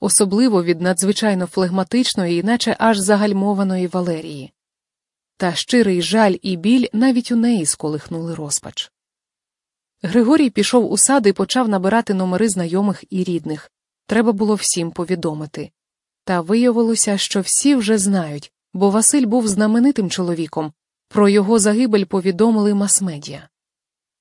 особливо від надзвичайно флегматичної, наче аж загальмованої Валерії. Та щирий жаль і біль навіть у неї сколихнули розпач. Григорій пішов у сад і почав набирати номери знайомих і рідних. Треба було всім повідомити. Та виявилося, що всі вже знають, бо Василь був знаменитим чоловіком. Про його загибель повідомили мас-медіа.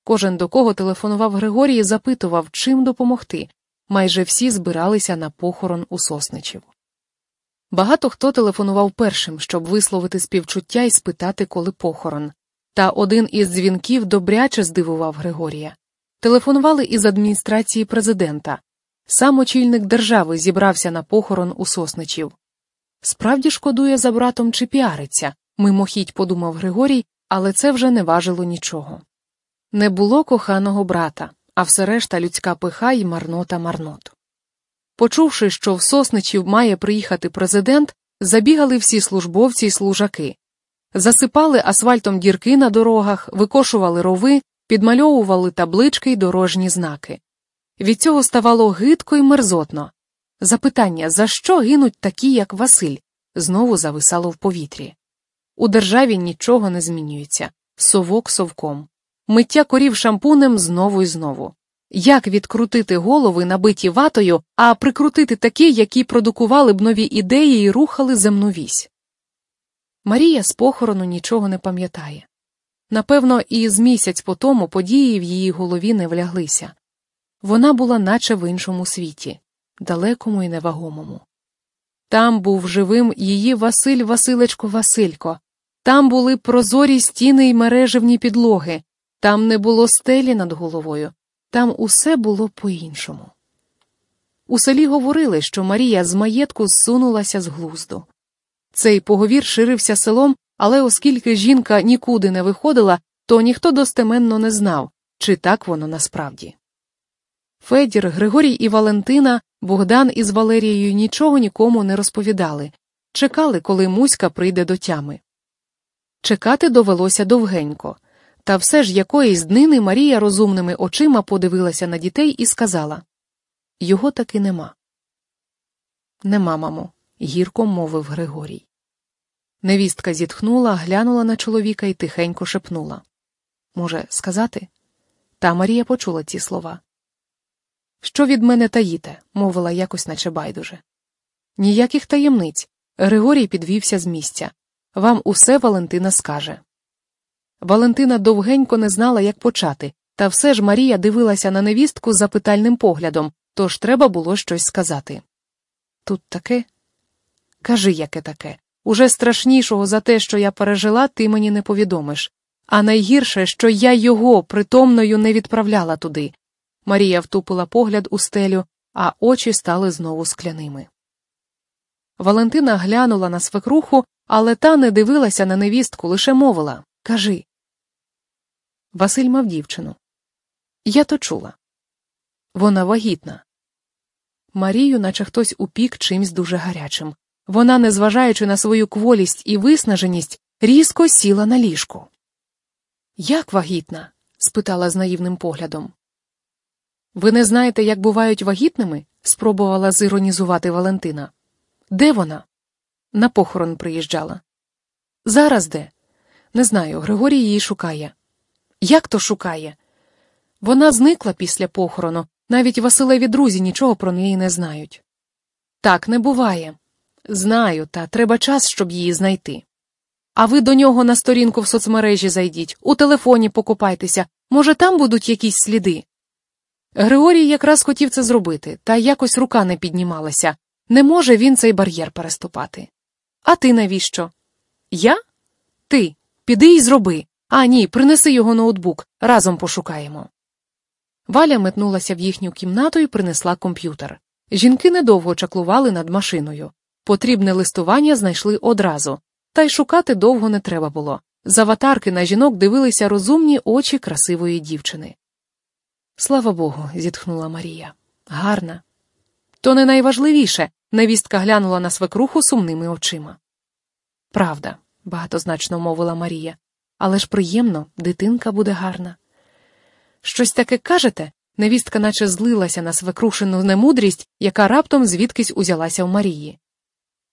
Кожен до кого телефонував Григорій, запитував, чим допомогти. Майже всі збиралися на похорон у сосничів. Багато хто телефонував першим, щоб висловити співчуття і спитати, коли похорон. Та один із дзвінків добряче здивував Григорія. Телефонували із адміністрації президента. Сам очільник держави зібрався на похорон у сосничів. Справді шкодує за братом чи піариться, мимохідь подумав Григорій, але це вже не важило нічого. Не було коханого брата, а все решта людська пиха й марнота марнот. Почувши, що в сосничів має приїхати президент, забігали всі службовці й служаки, засипали асфальтом дірки на дорогах, викошували рови, підмальовували таблички й дорожні знаки. Від цього ставало гидко й мерзотно. Запитання, за що гинуть такі, як Василь, знову зависало в повітрі. У державі нічого не змінюється совок совком. Миття корів шампунем знову і знову. Як відкрутити голови, набиті ватою, а прикрутити такі, які продукували б нові ідеї і рухали земну вісь? Марія з похорону нічого не пам'ятає. Напевно, і з місяць по тому події в її голові не вляглися. Вона була наче в іншому світі, далекому і невагомому. Там був живим її Василь Василечко Василько, там були прозорі стіни й мережевні підлоги, там не було стелі над головою, там усе було по-іншому. У селі говорили, що Марія з маєтку зсунулася з глузду. Цей поговір ширився селом, але оскільки жінка нікуди не виходила, то ніхто достеменно не знав, чи так воно насправді. Федір, Григорій і Валентина, Богдан із Валерією нічого нікому не розповідали, чекали, коли Муська прийде до тями. Чекати довелося довгенько, та все ж якоїсь днини Марія розумними очима подивилася на дітей і сказала Його таки нема. Нема, мамо, гірко мовив Григорій. Невістка зітхнула, глянула на чоловіка і тихенько шепнула Може, сказати? Та Марія почула ці слова. Що від мене таїте? мовила якось, наче байдуже. Ніяких таємниць. Григорій підвівся з місця. Вам усе Валентина скаже. Валентина довгенько не знала, як почати, та все ж Марія дивилася на невістку з запитальним поглядом, тож треба було щось сказати. Тут таке? Кажи, яке таке. Уже страшнішого за те, що я пережила, ти мені не повідомиш. А найгірше, що я його притомною не відправляла туди. Марія втупила погляд у стелю, а очі стали знову скляними. Валентина глянула на свекруху, але та не дивилася на невістку, лише мовила Кажи. Василь мав дівчину. Я то чула. Вона вагітна. Марію, наче хтось упік чимсь дуже гарячим. Вона, незважаючи на свою кволість і виснаженість, різко сіла на ліжку. Як вагітна? спитала з наївним поглядом. Ви не знаєте, як бувають вагітними? спробувала зіронізувати Валентина. Де вона? На похорон приїжджала. Зараз де? Не знаю, Григорій її шукає. Як то шукає? Вона зникла після похорону, навіть Василеві друзі нічого про неї не знають. Так не буває. Знаю, та треба час, щоб її знайти. А ви до нього на сторінку в соцмережі зайдіть, у телефоні покупайтеся, може, там будуть якісь сліди. Григорій якраз хотів це зробити, та якось рука не піднімалася. Не може він цей бар'єр переступати. А ти навіщо? Я? Ти. Піди і зроби. А ні, принеси його ноутбук, разом пошукаємо. Валя метнулася в їхню кімнату і принесла комп'ютер. Жінки недовго чаклували над машиною. Потрібне листування знайшли одразу, та й шукати довго не треба було. З аватарки на жінок дивилися розумні очі красивої дівчини. Слава Богу, зітхнула Марія. Гарна. То не найважливіше, невістка глянула на свекруху сумними очима. Правда, багатозначно мовила Марія, але ж приємно, дитинка буде гарна. Щось таке кажете? Невістка наче злилася на свекрушену немудрість, яка раптом звідкись узялася в Марії.